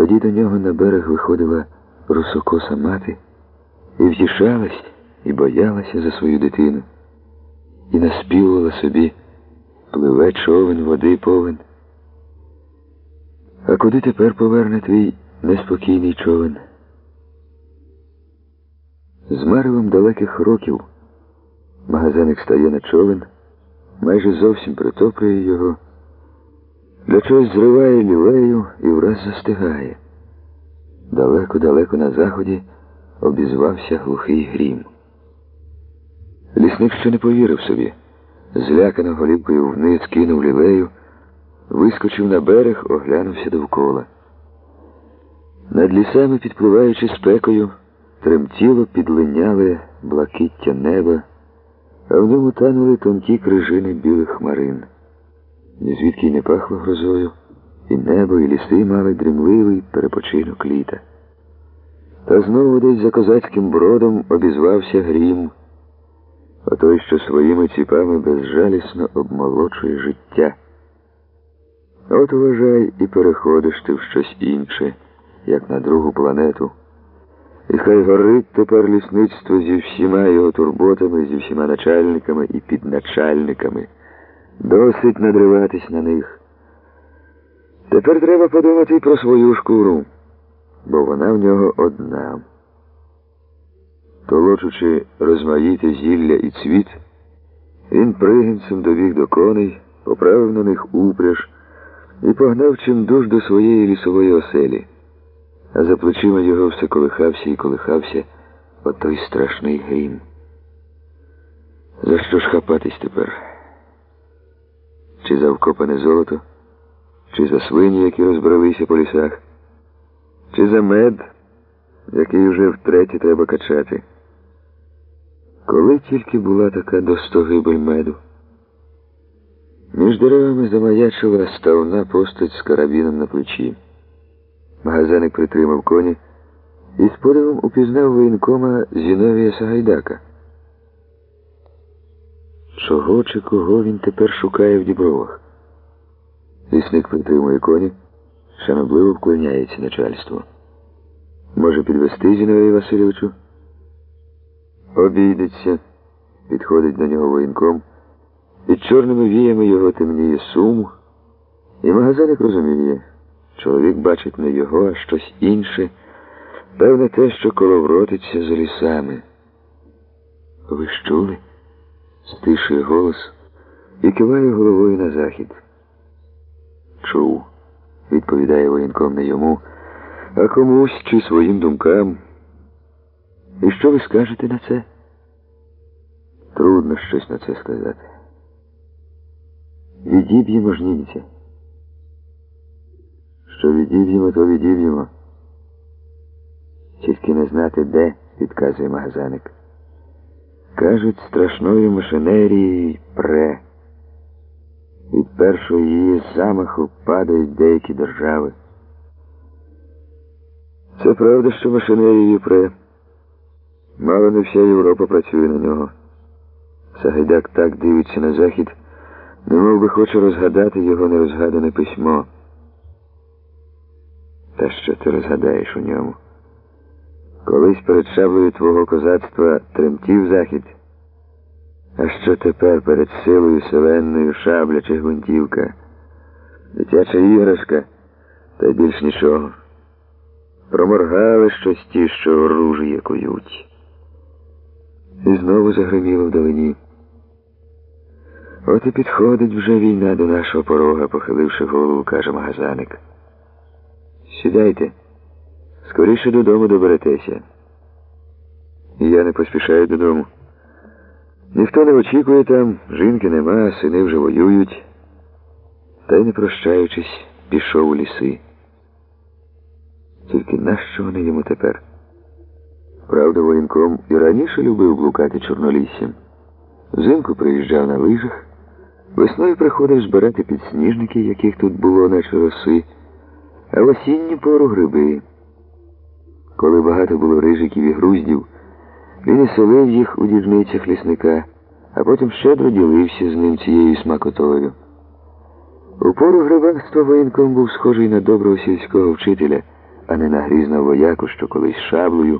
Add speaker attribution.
Speaker 1: Тоді до нього на берег виходила русокоса мати і втішалась, і боялася за свою дитину, і наспівувала собі пливе човен, води повен. А куди тепер поверне твій неспокійний човен? З маревом далеких років магазиник стає на човен, майже зовсім притоплює його, для чогось зриває лілею і враз застигає. Далеко-далеко на заході обізвався глухий грім. Лісник ще не повірив собі, злякано голівкою вниз кинув лілею, вискочив на берег, оглянувся довкола. Над лісами, підпливаючи спекою, тремтіло підлиняли блакиття неба, а в ньому танули тонкі крижини білих хмарин. Нізвідки й не пахло грозою, і небо, і ліси мали дрімливий перепочинок літа. Та знову десь за козацьким бродом обізвався грім, а той, що своїми ціпами безжалісно обмолочує життя. От вважай і переходиш ти в щось інше, як на другу планету. І хай горить тепер лісництво зі всіма його турботами, зі всіма начальниками і підначальниками. Досить надриватись на них. Тепер треба подумати про свою шкуру, бо вона в нього одна. Толочучи розмаїте зілля і цвіт, він пригінцем добіг до коней, поправив на них упряж і погнав чимдуж до своєї лісової оселі. А за плечима його все колихався і колихався отой страшний грім. За що ж хапатись тепер? Чи за вкопане золото, чи за свині, які розбралися по лісах, чи за мед, який вже втретє треба качати. Коли тільки була така достогибель меду, між деревами замаячила ставна постать з карабіном на плечі. Магазиник притримав коні і з подивом упізнав воєнкома Зіновія Сагайдака. Чого чи кого він тепер шукає в дібровах? Лісник притримує коні, шанобливо вклоняється начальству. Може підвести Зіновію Васильовичу? Обійдеться, підходить до нього воєнком, під чорними віями його темніє сум, і магазиник розуміє. Чоловік бачить не його, а щось інше, певне те, що коловротиться за лісами. Ви ж чули? Стишує голос і киває головою на захід. Чув, відповідає воєнком не йому, а комусь чи своїм думкам. І що ви скажете на це? Трудно щось на це сказати. Відіб'ємо ж німця. Що відіб'ємо, то відіб'ємо. Тільки не знати де, підказує магазаник. Кажуть, страшною машинерією пре. Від першого її замаху падають деякі держави. Це правда, що машинерією пре. Мало не вся Європа працює на нього. Сагайдак так дивиться на захід, немов би хоче розгадати його нерозгадане письмо. Та що ти розгадаєш у ньому? Колись перед шаблею твого козацтва тремтів захід, а що тепер перед силою селенною шабля чи гвинтівка, дитяча іграшка, та й більш нічого. Проморгали щось ті, що оружіє кують. І знову загриміло вдалині. От і підходить вже війна до нашого порога, похиливши голову, каже магазаник. Сідайте, скоріше додому доберетеся. Я не поспішаю додому. Ніхто не очікує там, жінки нема, сини вже воюють. Та й не прощаючись, пішов у ліси. Тільки нащо вони йому тепер? Правда, воєнком і раніше любив блукати чорноліссям. Взимку приїжджав на лижах, весною приходив збирати підсніжники, яких тут було, наче роси, а в осінню пору гриби. Коли багато було рижиків і груздів, він і солив їх у дільницях лісника, а потім щедро ділився з ним цією смакотою. У пору грибарства воєнком був схожий на доброго сільського вчителя, а не на грізного вояку, що колись шаблею